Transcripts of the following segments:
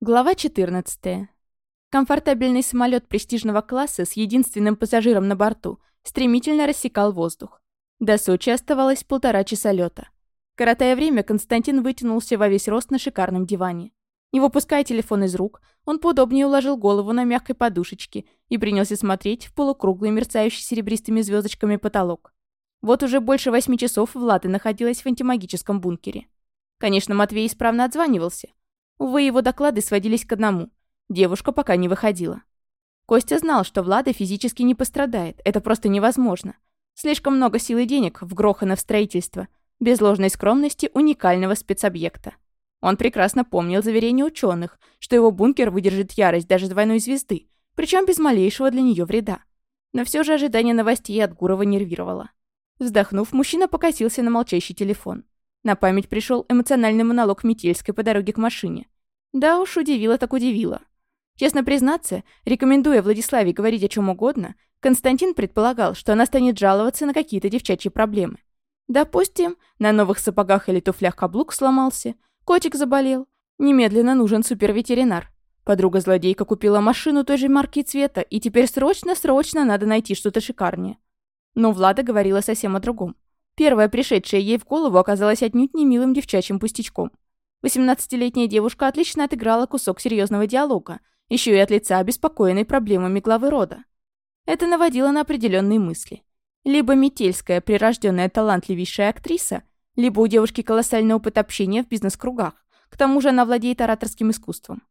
Глава 14. Комфортабельный самолет престижного класса с единственным пассажиром на борту стремительно рассекал воздух. До Сочи оставалось полтора часа лета. Коротая время, Константин вытянулся во весь рост на шикарном диване. Не выпуская телефон из рук, он поудобнее уложил голову на мягкой подушечке и принялся смотреть в полукруглый мерцающий серебристыми звездочками потолок. Вот уже больше восьми часов Влада находилась в антимагическом бункере. Конечно, Матвей исправно отзванивался, Увы, его доклады сводились к одному. Девушка пока не выходила. Костя знал, что Влада физически не пострадает. Это просто невозможно. Слишком много сил и денег вгрохано в строительство. Без ложной скромности уникального спецобъекта. Он прекрасно помнил заверение ученых, что его бункер выдержит ярость даже двойной звезды, причем без малейшего для нее вреда. Но все же ожидание новостей от Гурова нервировало. Вздохнув, мужчина покосился на молчащий телефон. На память пришел эмоциональный монолог Метельской по дороге к машине. Да уж, удивило так удивило. Честно признаться, рекомендуя Владиславе говорить о чем угодно, Константин предполагал, что она станет жаловаться на какие-то девчачьи проблемы. Допустим, на новых сапогах или туфлях каблук сломался, котик заболел. Немедленно нужен суперветеринар. Подруга-злодейка купила машину той же марки и цвета, и теперь срочно-срочно надо найти что-то шикарнее. Но Влада говорила совсем о другом. Первая, пришедшая ей в голову, оказалась отнюдь не милым девчачьим пустячком. 18-летняя девушка отлично отыграла кусок серьезного диалога, еще и от лица обеспокоенной проблемами главы рода. Это наводило на определенные мысли. Либо Метельская, прирожденная талантливейшая актриса, либо у девушки колоссальный опыт общения в бизнес-кругах. К тому же она владеет ораторским искусством.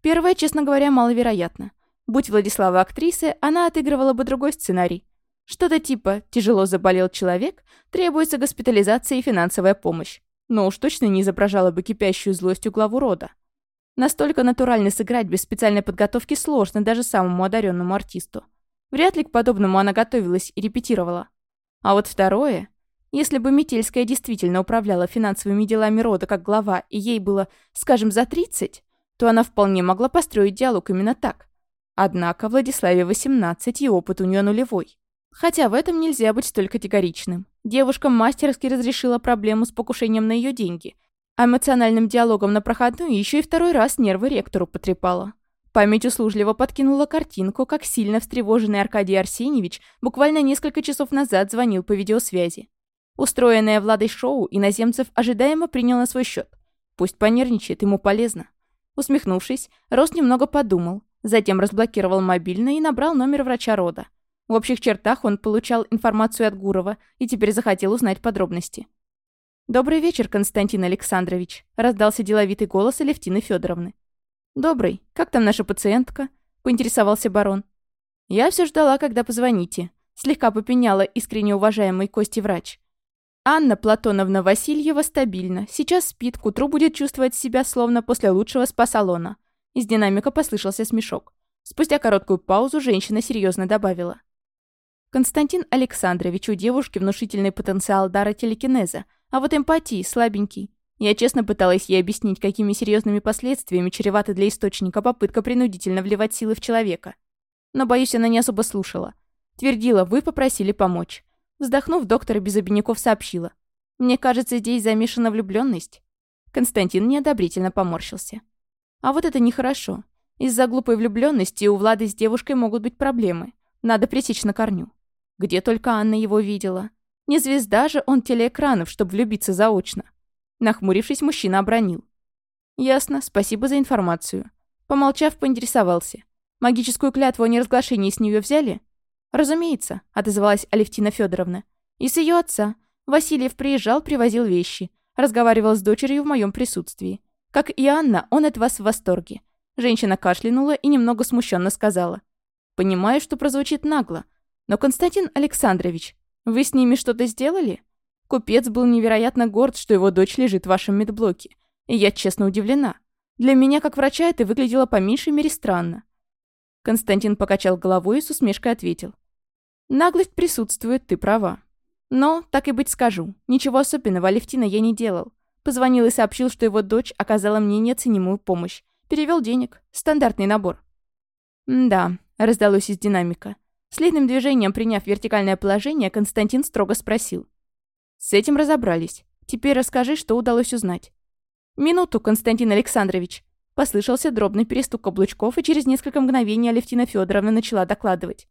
Первое, честно говоря, маловероятно. Будь Владислава актрисой, она отыгрывала бы другой сценарий, что-то типа «тяжело заболел человек, требуется госпитализация и финансовая помощь». Но уж точно не изображала бы кипящую злость у главу рода. Настолько натурально сыграть без специальной подготовки сложно даже самому одаренному артисту. Вряд ли к подобному она готовилась и репетировала. А вот второе... Если бы Метельская действительно управляла финансовыми делами рода как глава, и ей было, скажем, за 30, то она вполне могла построить диалог именно так. Однако Владиславе 18, и опыт у нее нулевой. Хотя в этом нельзя быть столь категоричным. Девушка мастерски разрешила проблему с покушением на ее деньги, а эмоциональным диалогом на проходную еще и второй раз нервы ректору потрепала. Память услужливо подкинула картинку, как сильно встревоженный Аркадий Арсеньевич буквально несколько часов назад звонил по видеосвязи. Устроенное Владой шоу иноземцев ожидаемо принял на свой счет. Пусть понервничает, ему полезно. Усмехнувшись, Рос немного подумал, затем разблокировал мобильный и набрал номер врача рода. В общих чертах он получал информацию от Гурова и теперь захотел узнать подробности. «Добрый вечер, Константин Александрович», — раздался деловитый голос Алевтины Федоровны. «Добрый. Как там наша пациентка?» — поинтересовался барон. «Я все ждала, когда позвоните», — слегка попеняла искренне уважаемый Кости врач. Анна Платоновна Васильева стабильна. Сейчас спит, к утру будет чувствовать себя словно после лучшего спа-салона. Из динамика послышался смешок. Спустя короткую паузу женщина серьезно добавила. Константин Александрович, у девушки внушительный потенциал дара телекинеза, а вот эмпатии слабенький. Я честно пыталась ей объяснить, какими серьезными последствиями чревата для источника попытка принудительно вливать силы в человека. Но, боюсь, она не особо слушала. Твердила, вы попросили помочь. Вздохнув, доктор без обиняков сообщила. Мне кажется, здесь замешана влюбленность. Константин неодобрительно поморщился. А вот это нехорошо. Из-за глупой влюбленности у Влады с девушкой могут быть проблемы. Надо пресечь на корню. Где только Анна его видела. Не звезда же он телеэкранов, чтобы влюбиться заочно. Нахмурившись, мужчина обронил. «Ясно, спасибо за информацию». Помолчав, поинтересовался. «Магическую клятву о неразглашении с нее взяли?» «Разумеется», — отозвалась Алевтина Федоровна. «И с ее отца. Васильев приезжал, привозил вещи. Разговаривал с дочерью в моем присутствии. Как и Анна, он от вас в восторге». Женщина кашлянула и немного смущенно сказала. «Понимаю, что прозвучит нагло, но, Константин Александрович, вы с ними что-то сделали? Купец был невероятно горд, что его дочь лежит в вашем медблоке. И я честно удивлена. Для меня, как врача, это выглядело по меньшей мере странно. Константин покачал головой и с усмешкой ответил. «Наглость присутствует, ты права. Но, так и быть скажу, ничего особенного Алевтина я не делал. Позвонил и сообщил, что его дочь оказала мне неоценимую помощь. Перевел денег. Стандартный набор». «Да», — раздалось из динамика. Следным движением, приняв вертикальное положение, Константин строго спросил. «С этим разобрались. Теперь расскажи, что удалось узнать». «Минуту, Константин Александрович». Послышался дробный перестук каблучков, и через несколько мгновений Алевтина Федоровна начала докладывать.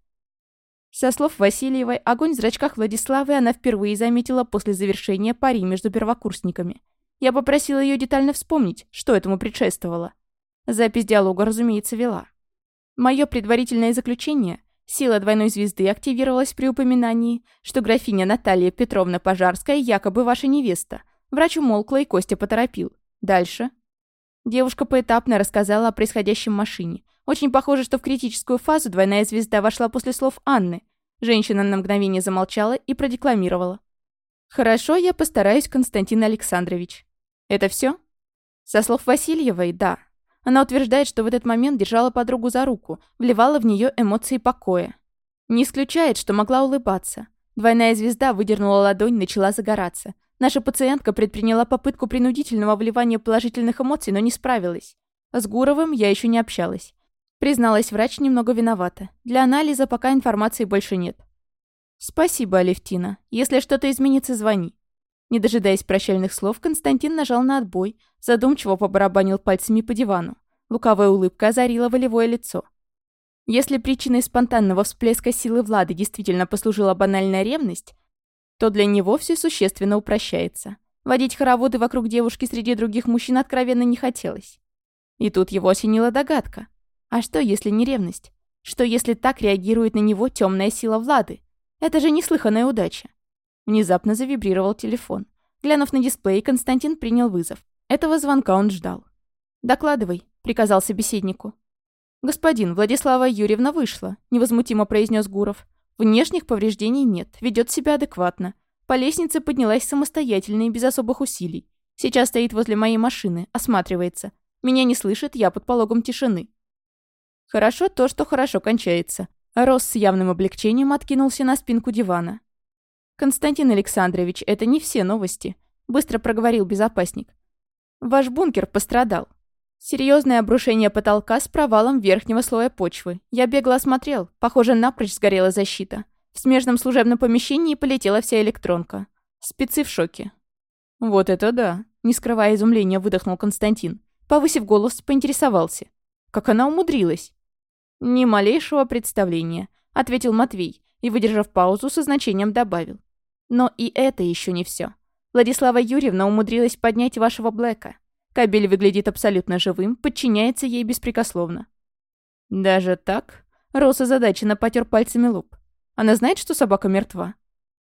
Со слов Васильевой, огонь в зрачках Владиславы она впервые заметила после завершения пари между первокурсниками. Я попросила ее детально вспомнить, что этому предшествовало. Запись диалога, разумеется, вела. Мое предварительное заключение – сила двойной звезды активировалась при упоминании, что графиня Наталья Петровна Пожарская якобы ваша невеста. Врач умолкла, и Костя поторопил. Дальше. Девушка поэтапно рассказала о происходящем машине. Очень похоже, что в критическую фазу двойная звезда вошла после слов Анны. Женщина на мгновение замолчала и продекламировала. «Хорошо, я постараюсь, Константин Александрович». «Это все? Со слов Васильевой, да. Она утверждает, что в этот момент держала подругу за руку, вливала в нее эмоции покоя. Не исключает, что могла улыбаться. Двойная звезда выдернула ладонь, начала загораться. Наша пациентка предприняла попытку принудительного вливания положительных эмоций, но не справилась. С Гуровым я еще не общалась. Призналась врач немного виновата. Для анализа пока информации больше нет. «Спасибо, Алевтина. Если что-то изменится, звони». Не дожидаясь прощальных слов, Константин нажал на отбой, задумчиво побарабанил пальцами по дивану. Луковая улыбка озарила волевое лицо. Если причиной спонтанного всплеска силы Влады действительно послужила банальная ревность, то для него все существенно упрощается. Водить хороводы вокруг девушки среди других мужчин откровенно не хотелось. И тут его осенила догадка. А что, если не ревность? Что, если так реагирует на него темная сила Влады? Это же неслыханная удача. Внезапно завибрировал телефон. Глянув на дисплей, Константин принял вызов. Этого звонка он ждал. «Докладывай», — приказал собеседнику. «Господин, Владислава Юрьевна вышла», — невозмутимо произнес Гуров. Внешних повреждений нет, ведет себя адекватно. По лестнице поднялась самостоятельно и без особых усилий. Сейчас стоит возле моей машины, осматривается. Меня не слышит, я под пологом тишины. Хорошо то, что хорошо кончается. Рос с явным облегчением откинулся на спинку дивана. «Константин Александрович, это не все новости», — быстро проговорил безопасник. «Ваш бункер пострадал. Серьезное обрушение потолка с провалом верхнего слоя почвы. Я бегло осмотрел. Похоже, напрочь сгорела защита. В смежном служебном помещении полетела вся электронка. Спецы в шоке. «Вот это да!» Не скрывая изумления, выдохнул Константин. Повысив голос, поинтересовался. «Как она умудрилась?» «Ни малейшего представления», — ответил Матвей и, выдержав паузу, со значением добавил. «Но и это еще не все. Владислава Юрьевна умудрилась поднять вашего Блэка. Кабель выглядит абсолютно живым, подчиняется ей беспрекословно. Даже так? Рос озадаченно потер пальцами лоб. Она знает, что собака мертва?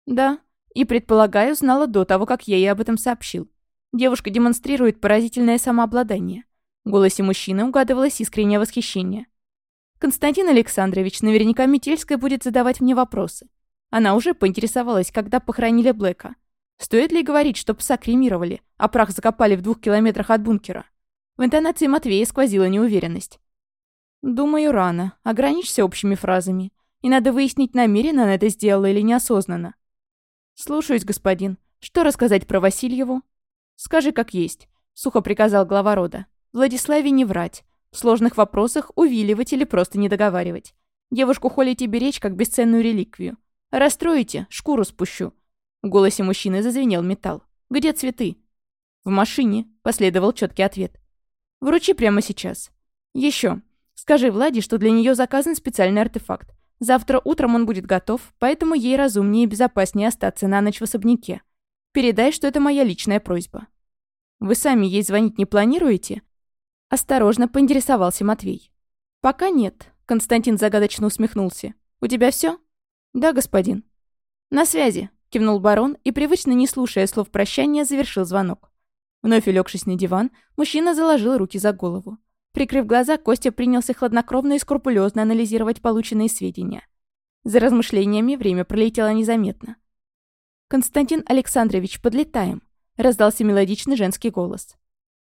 Да. И, предполагаю, знала до того, как я ей об этом сообщил. Девушка демонстрирует поразительное самообладание. В голосе мужчины угадывалось искреннее восхищение. Константин Александрович, наверняка Метельская будет задавать мне вопросы. Она уже поинтересовалась, когда похоронили Блэка. Стоит ли говорить, что пса кремировали, а прах закопали в двух километрах от бункера? В интонации Матвея сквозила неуверенность. «Думаю, рано. Ограничься общими фразами. И надо выяснить, намеренно она это сделала или неосознанно». «Слушаюсь, господин. Что рассказать про Васильеву?» «Скажи, как есть», — сухо приказал глава рода. «Владиславе не врать. В сложных вопросах увиливать или просто не договаривать. Девушку холить и беречь, как бесценную реликвию. Расстроите, шкуру спущу. В голосе мужчины зазвенел металл. «Где цветы?» «В машине», — последовал четкий ответ. «Вручи прямо сейчас. Еще. Скажи Владе, что для нее заказан специальный артефакт. Завтра утром он будет готов, поэтому ей разумнее и безопаснее остаться на ночь в особняке. Передай, что это моя личная просьба». «Вы сами ей звонить не планируете?» Осторожно поинтересовался Матвей. «Пока нет», — Константин загадочно усмехнулся. «У тебя все? «Да, господин». «На связи», кивнул барон и, привычно не слушая слов прощания, завершил звонок. Вновь улегшись на диван, мужчина заложил руки за голову. Прикрыв глаза, Костя принялся хладнокровно и скрупулезно анализировать полученные сведения. За размышлениями время пролетело незаметно. «Константин Александрович, подлетаем!» — раздался мелодичный женский голос.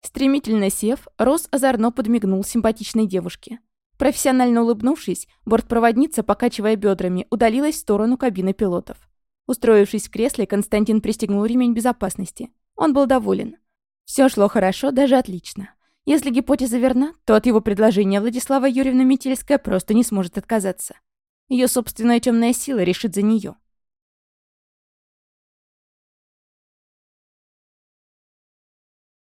Стремительно сев, Рос озорно подмигнул симпатичной девушке. Профессионально улыбнувшись, бортпроводница, покачивая бедрами, удалилась в сторону кабины пилотов. Устроившись в кресле, Константин пристегнул ремень безопасности. Он был доволен. Все шло хорошо, даже отлично. Если гипотеза верна, то от его предложения Владислава Юрьевна Метельская просто не сможет отказаться. Ее собственная темная сила решит за нее.